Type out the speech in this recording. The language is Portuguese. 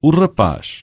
o rapaz